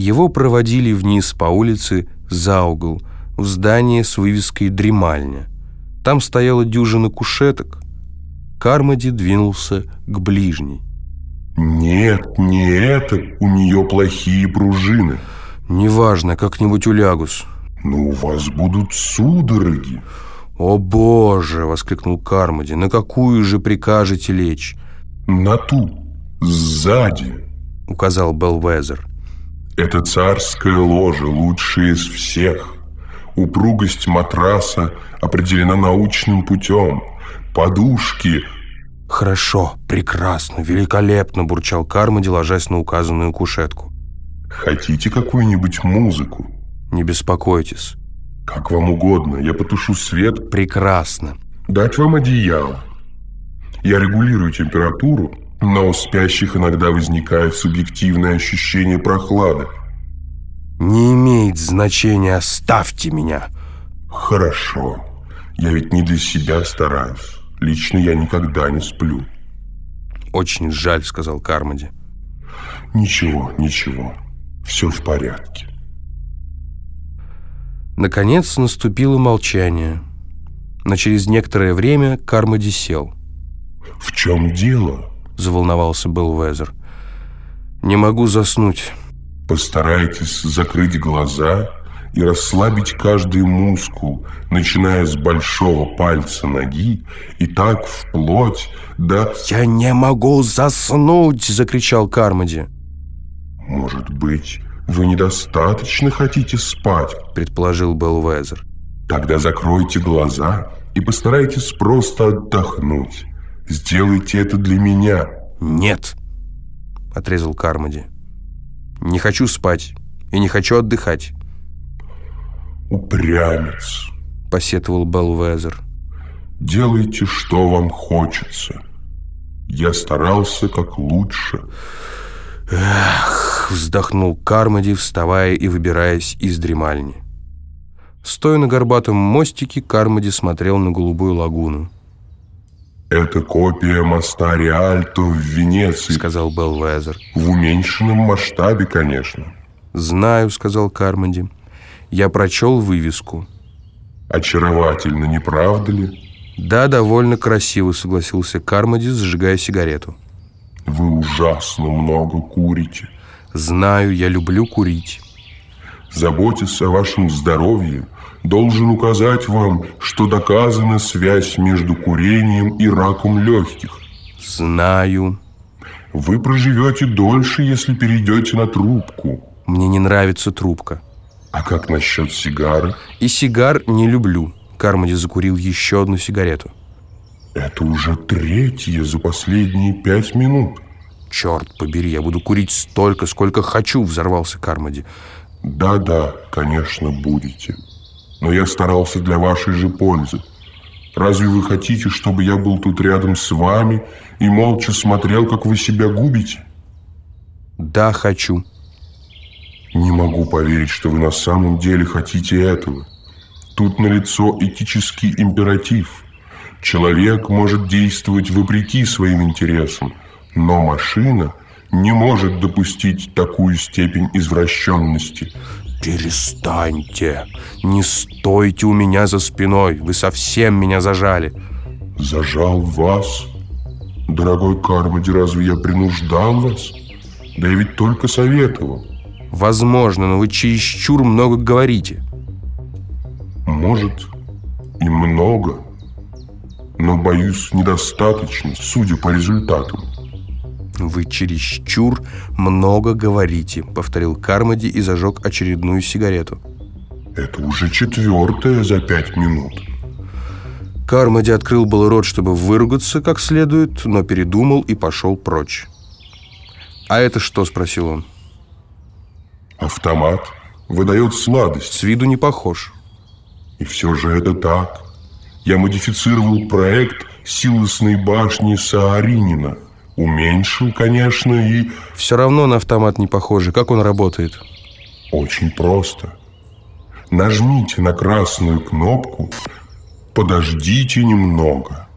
Его проводили вниз по улице за угол, в здание с вывеской «Дремальня». Там стояла дюжина кушеток. Кармоди двинулся к ближней. «Нет, не это, у нее плохие пружины». «Неважно, как-нибудь улягусь». «Но у вас будут судороги». «О боже!» — воскликнул Кармоди. «На какую же прикажете лечь?» «На ту, сзади», — указал Белвезер. «Это царское ложе, лучшее из всех. Упругость матраса определена научным путем. Подушки...» «Хорошо, прекрасно, великолепно!» — бурчал Кармоди, ложась на указанную кушетку. «Хотите какую-нибудь музыку?» «Не беспокойтесь». «Как вам угодно, я потушу свет». «Прекрасно». «Дать вам одеяло». Я регулирую температуру, но у спящих иногда возникает субъективное ощущение прохлады. «Не имеет значения, оставьте меня!» «Хорошо. Я ведь не для себя стараюсь. Лично я никогда не сплю». «Очень жаль», — сказал Кармоди. «Ничего, ничего. Все в порядке». Наконец наступило молчание. Но через некоторое время Кармоди сел. «В чем дело?» – заволновался Белвезер. «Не могу заснуть». «Постарайтесь закрыть глаза и расслабить каждый мускул, начиная с большого пальца ноги и так вплоть до...» «Я не могу заснуть!» – закричал Кармоди. «Может быть, «Вы недостаточно хотите спать», — предположил Белвезер. «Тогда закройте глаза и постарайтесь просто отдохнуть. Сделайте это для меня». «Нет», — отрезал Кармоди. «Не хочу спать и не хочу отдыхать». «Упрямец», — посетовал Белвезер. «Делайте, что вам хочется. Я старался как лучше». «Эх!» — вздохнул Кармоди, вставая и выбираясь из дремальни. Стоя на горбатом мостике, Кармоди смотрел на голубую лагуну. «Это копия моста Риальто в Венеции», — сказал Белвезер. «В уменьшенном масштабе, конечно». «Знаю», — сказал Кармоди. «Я прочел вывеску». «Очаровательно, не правда ли?» «Да, довольно красиво», — согласился Кармоди, зажигая сигарету. Вы ужасно много курите. Знаю, я люблю курить. Заботиться о вашем здоровье должен указать вам, что доказана связь между курением и раком легких. Знаю. Вы проживете дольше, если перейдете на трубку. Мне не нравится трубка. А как насчет сигары? И сигар не люблю. Кармоди закурил еще одну сигарету. Это уже третье за последние пять минут. Черт побери, я буду курить столько, сколько хочу, взорвался Кармоди. Да-да, конечно, будете. Но я старался для вашей же пользы. Разве вы хотите, чтобы я был тут рядом с вами и молча смотрел, как вы себя губите? Да, хочу. Не могу поверить, что вы на самом деле хотите этого. Тут налицо этический императив – Человек может действовать вопреки своим интересам, но машина не может допустить такую степень извращенности. Перестаньте! Не стойте у меня за спиной! Вы совсем меня зажали! Зажал вас? Дорогой Кармоди, разве я принуждал вас? Да я ведь только советовал. Возможно, но вы чересчур много говорите. Может, и много но, боюсь, недостаточно, судя по результатам. «Вы чересчур много говорите», — повторил Кармоди и зажег очередную сигарету. «Это уже четвертая за пять минут». Кармоди открыл был рот, чтобы выругаться как следует, но передумал и пошел прочь. «А это что?» — спросил он. «Автомат. Выдает сладость». «С виду не похож». «И все же это так». Я модифицировал проект силосной башни Сааринина. Уменьшил, конечно, и... Все равно на автомат не похоже. Как он работает? Очень просто. Нажмите на красную кнопку, подождите немного.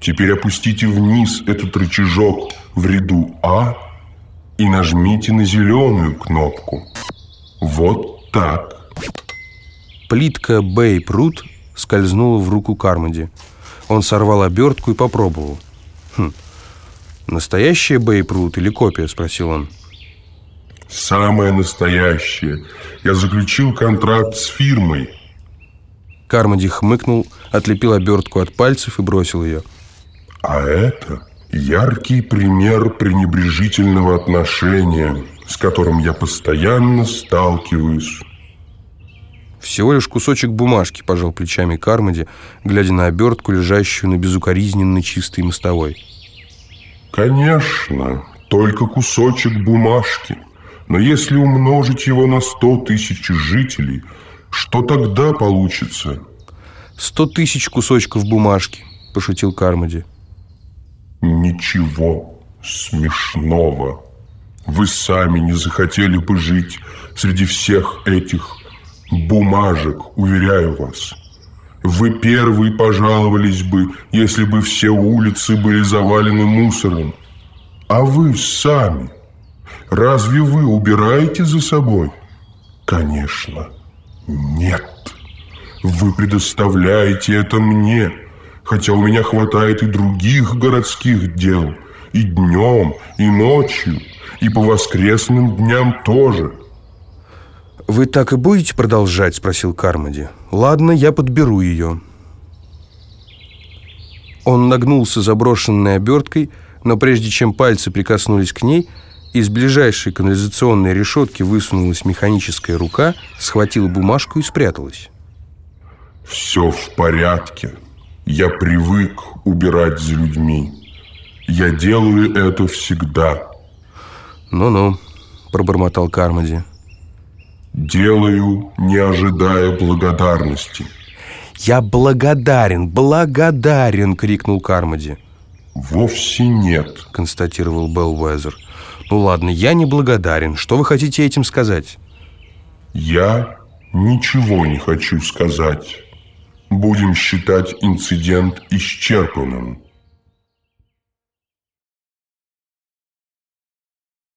Теперь опустите вниз этот рычажок в ряду А и нажмите на зеленую кнопку. Вот так. Плитка Бейп Рут скользнула в руку Кармоди. Он сорвал обертку и попробовал. «Хм, настоящая Бейп Рут или копия?» – спросил он. Самое настоящее. Я заключил контракт с фирмой. Кармоди хмыкнул, отлепил обертку от пальцев и бросил ее. А это яркий пример пренебрежительного отношения, с которым я постоянно сталкиваюсь. Всего лишь кусочек бумажки, пожал плечами Кармоди, глядя на обертку, лежащую на безукоризненно чистой мостовой. Конечно, только кусочек бумажки. Но если умножить его на сто тысяч жителей, что тогда получится? Сто тысяч кусочков бумажки, пошутил Кармоди. Ничего смешного. Вы сами не захотели бы жить среди всех этих бумажек, уверяю вас. Вы первые пожаловались бы, если бы все улицы были завалены мусором. А вы сами – Разве вы убираете за собой? Конечно, нет. Вы предоставляете это мне, хотя у меня хватает и других городских дел, и днем, и ночью, и по воскресным дням тоже. «Вы так и будете продолжать?» – спросил Кармоди. «Ладно, я подберу ее». Он нагнулся заброшенной оберткой, но прежде чем пальцы прикоснулись к ней – из ближайшей канализационной решетки высунулась механическая рука, схватила бумажку и спряталась. «Все в порядке. Я привык убирать за людьми. Я делаю это всегда». «Ну-ну», — пробормотал Кармоди. «Делаю, не ожидая благодарности». «Я благодарен, благодарен!» — крикнул Кармоди. «Вовсе нет», — констатировал Беллвезер. Ну ладно, я не благодарен. Что вы хотите этим сказать? Я ничего не хочу сказать. Будем считать инцидент исчерпанным.